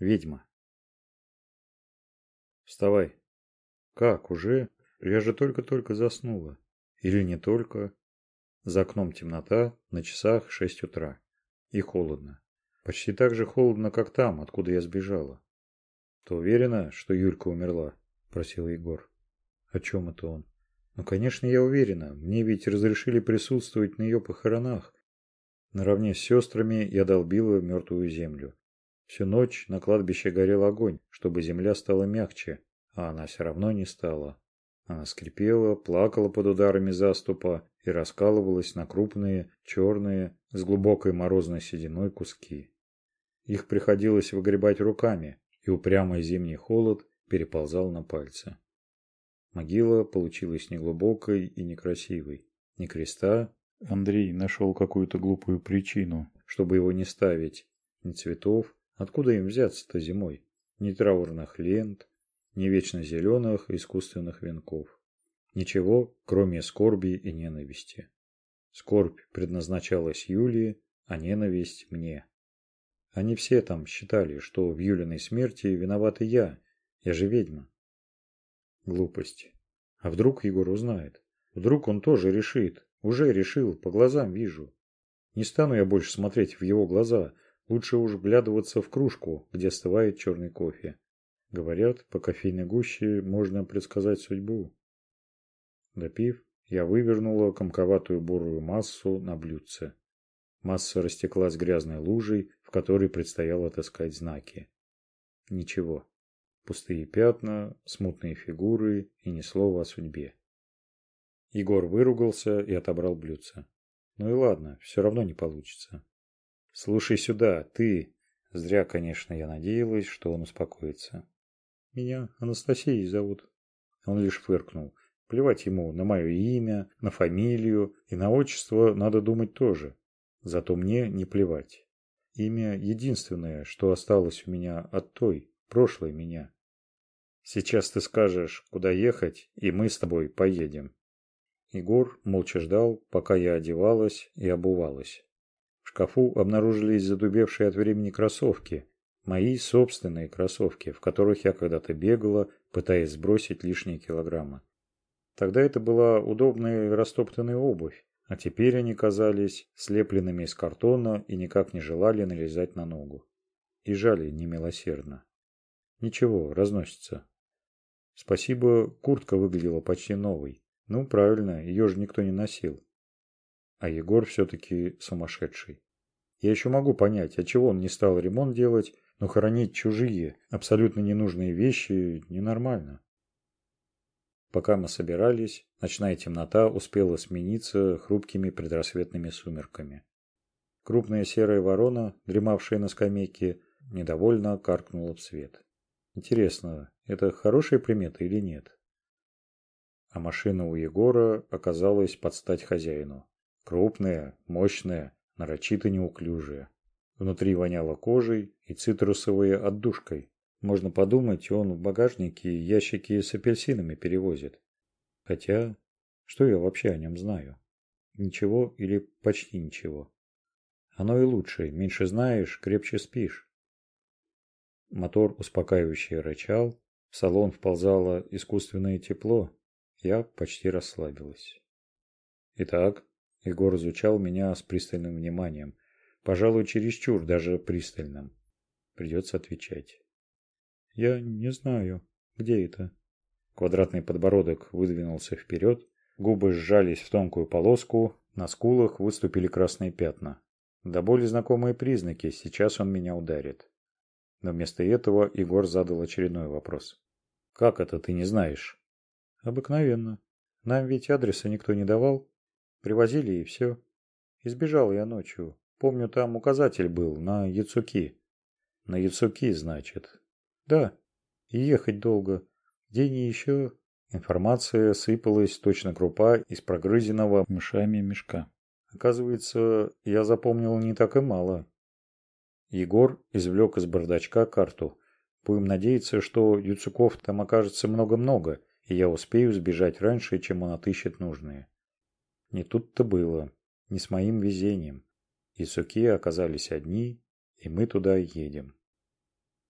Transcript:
ведьма. Вставай. Как, уже? Я же только-только заснула. Или не только. За окном темнота, на часах шесть утра. И холодно. Почти так же холодно, как там, откуда я сбежала. Ты уверена, что Юлька умерла? Просил Егор. О чем это он? Ну, конечно, я уверена. Мне ведь разрешили присутствовать на ее похоронах. Наравне с сестрами я долбила мертвую землю. Всю ночь на кладбище горел огонь, чтобы земля стала мягче, а она все равно не стала. Она скрипела, плакала под ударами заступа и раскалывалась на крупные, черные, с глубокой морозной сединой куски. Их приходилось выгребать руками, и упрямый зимний холод переползал на пальцы. Могила получилась неглубокой и некрасивой. Ни креста. Андрей нашел какую-то глупую причину, чтобы его не ставить. Ни цветов, Откуда им взяться-то зимой? Ни траурных лент, ни вечно зеленых искусственных венков. Ничего, кроме скорби и ненависти. Скорбь предназначалась Юлии, а ненависть мне. Они все там считали, что в Юлиной смерти виноват и я, я же ведьма. Глупость. А вдруг Егор узнает? Вдруг он тоже решит? Уже решил, по глазам вижу. Не стану я больше смотреть в его глаза, Лучше уж вглядываться в кружку, где остывает черный кофе. Говорят, по кофейной гуще можно предсказать судьбу. Допив, я вывернула комковатую бурую массу на блюдце. Масса растеклась грязной лужей, в которой предстояло отыскать знаки. Ничего. Пустые пятна, смутные фигуры и ни слова о судьбе. Егор выругался и отобрал блюдце. Ну и ладно, все равно не получится слушай сюда ты. Зря конечно я надеялась что он успокоится. Меня анастасией зовут. Он лишь фыркнул. Плевать ему на мое имя на фамилию и на отчество надо думать тоже. Зато мне не плевать. Имя единственное что осталось у меня от той прошлой меня. Сейчас ты скажешь куда ехать и мы с тобой поедем. Егор молча ждал пока я одевалась и обувалась шкафу обнаружились задубевшие от времени кроссовки, мои собственные кроссовки, в которых я когда-то бегала, пытаясь сбросить лишние килограммы. Тогда это была удобная и растоптанная обувь, а теперь они казались слепленными из картона и никак не желали налезать на ногу. И жали немилосердно. Ничего, разносится. Спасибо, куртка выглядела почти новой. Ну, правильно, ее же никто не носил а Егор все-таки сумасшедший. Я еще могу понять, отчего он не стал ремонт делать, но хоронить чужие, абсолютно ненужные вещи ненормально. Пока мы собирались, ночная темнота успела смениться хрупкими предрассветными сумерками. Крупная серая ворона, дремавшая на скамейке, недовольно каркнула в свет. Интересно, это хорошая примета или нет? А машина у Егора оказалась под стать хозяину крупные, мощные, нарочито неуклюжие. Внутри воняло кожей и цитрусовой отдушкой. Можно подумать, он в багажнике ящики с апельсинами перевозит. Хотя, что я вообще о нем знаю? Ничего или почти ничего. Оно и лучше, меньше знаешь, крепче спишь. Мотор успокаивающе рычал, в салон вползало искусственное тепло. Я почти расслабилась. Итак, Егор изучал меня с пристальным вниманием. Пожалуй, чересчур даже пристальным. Придется отвечать. Я не знаю, где это. Квадратный подбородок выдвинулся вперед, губы сжались в тонкую полоску, на скулах выступили красные пятна. Да более знакомые признаки, сейчас он меня ударит. Но вместо этого Егор задал очередной вопрос. «Как это ты не знаешь?» «Обыкновенно. Нам ведь адреса никто не давал, Привозили и все. Избежал я ночью. Помню, там указатель был на Яцуки. На Яцуки, значит. Да. И ехать долго. День еще. Информация сыпалась точно крупа из прогрызенного мышами мешка. Оказывается, я запомнил не так и мало. Егор извлек из бардачка карту. Будем надеяться, что Яцуков там окажется много-много, и я успею сбежать раньше, чем он отыщет нужные. Не тут-то было, не с моим везением. и Исуки оказались одни, и мы туда едем.